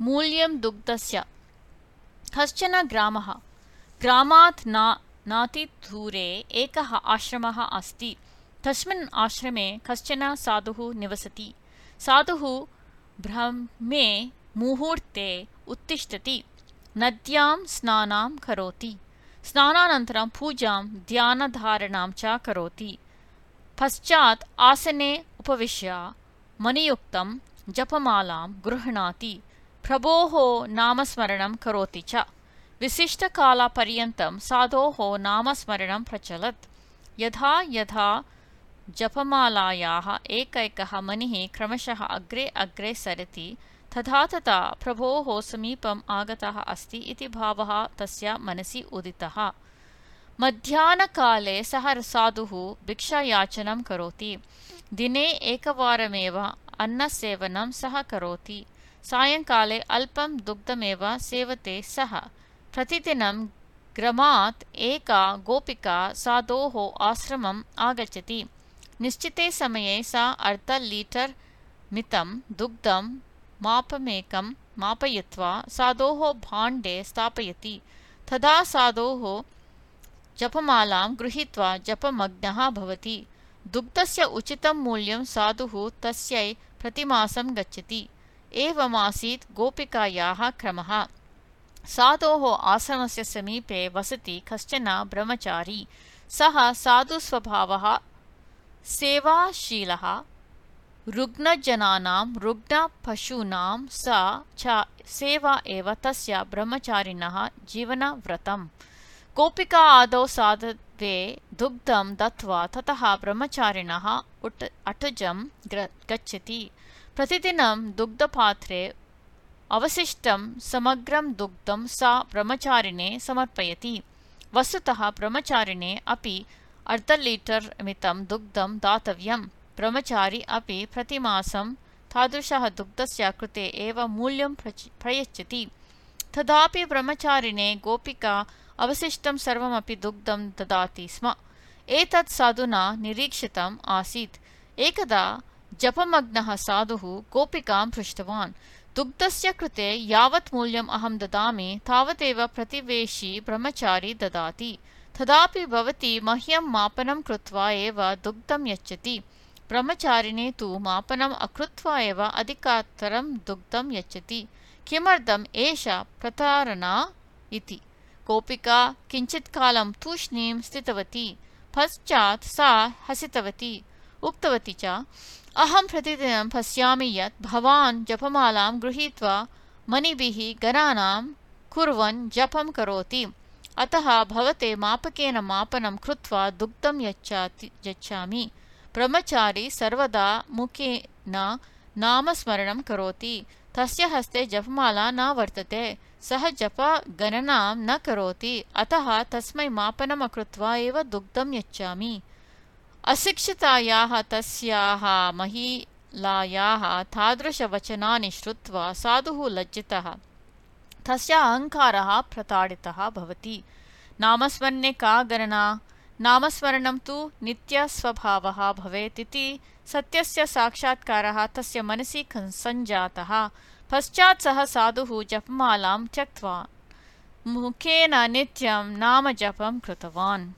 मूल्यं दुग्धस्य। कश्चन ग्रामः। ग्रामात् न नातिदूरे एकः आश्रमः अस्ति। तस्मिन् आश्रमे कश्चन साधुः निवसति। साधुः ब्रह्मे मुहूर्ते उत्तिष्ठति। नद्यां स्नानां करोति। स्नानानन्तरं पूजां ध्यानधारणां च करोति। पश्चात् आसने उपविश्य मणियुक्तं जपमालां गृह्णाति प्रभोः नामस्मरणं करोति च। विशिष्टकालपर्यन्तं साधोः नामस्मरणं प्रचलत्। यथा यथा जपमालायाः एकैकः मणिः क्रमशः अग्रे अग्रे सरति, तथा तथा प्रभोः समीपम् आगतः अस्ति इति भावः तस्य मनसि उदितः। मध्याह्नकाले सः साधुः भिक्षायाचनं करोति। दिने एकवारमेव अन्नसेवनं सः करोति। सायङ्काले अल्पं दुग्धमेव सेवते सः प्रतिदिनं ग्रामात् एका गोपिका साधोः आश्रमम् आगच्छति निश्चिते समये सा अर्धलीटर् मितं दुग्धं मापमेकं मापयित्वा साधोः भाण्डे स्थापयति तदा साधोः जपमालां गृहीत्वा जपमग्नः भवति दुग्धस्य उचितं मूल्यं साधुः तस्यै प्रतिमासं गच्छति एवमासीत् गोपिकायाः क्रमः। साधोः आश्रमस्य समीपे वसति कश्चन ब्रह्मचारी। सः साधुस्वभावः सेवाशीलः रुग्णजनानां रुग्णपशूनां सा च सेवा एव तस्य ब्रह्मचारिणः जीवनव्रतम्। गोपिका आदौ साधवे दुग्धं दत्त्वा ततः ब्रह्मचारिणः उट् अटजं गच्छति प्रतिदिनं दुग्धपात्रे अवशिष्टं समग्रं दुग्धं सा ब्रह्मचारिणे समर्पयति। वस्तुतः ब्रह्मचारिणे अपि अर्धलीटर् मितं दुग्धं दातव्यं ब्रह्मचारी अपि प्रतिमासं तादृशः दुग्धस्य कृते एव मूल्यं प्रयच्छति। तथापि ब्रह्मचारिणे गोपिका अवशिष्टं सर्वमपि दुग्धं ददाति स्म। एतत् साधुना निरीक्षितम् आसीत्। एकदा जपमग्नः साधुः गोपिकां पृष्टवान्। दुग्धस्य कृते यावत् मूल्यम् अहं ददामि तावदेव प्रतिवेशी ब्रह्मचारी ददाति। तदापि भवती मह्यं मापनं कृत्वा एव दुग्धं यच्छति। ब्रह्मचारिणे तु मापनम् अकृत्वा एव अधिकतरं दुग्धं यच्छति। किमर्थम् एषा प्रतारणा इति? गोपिका किञ्चित्कालं तूष्णीं स्थितवती। पश्चात् सा हसितवती उक्तवती च अहं प्रतिदिनं पश्यामि यत् भवान् जपमालां गृहीत्वा मणिभिः गणानां कुर्वन् जपं करोति। अतः भवते मापकेन मापनं कृत्वा दुग्धं यच्छाति यच्छामि। ब्रह्मचारी सर्वदा मुखेन नामस्मरणं करोति। तस्य हस्ते जपमाला न वर्तते सः जपगणनां न करोति। अतः तस्मै मापनम् अकृत्वा एव दुग्धं यच्छामि अशिक्षितायाः, तस्याः, महिलायाः तादृशवचनानि श्रुत्वा साधुः लज्जितः। तस्य अहङ्कारः प्रताडितः भवति। नामस्मरणे का गणना? नामस्मरणं तु नित्यस्वभावः भवेत् इति सत्यस्य साक्षात्कारः तस्य मनसि सञ्जातः। पश्चात् सः साधुः जपमालां त्यक्त्वा मुखेन नित्यं नामजपं कृतवान्।